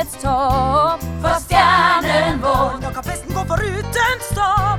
himlens top. For stjernen vår, Nå kan festen gå foruten stopp.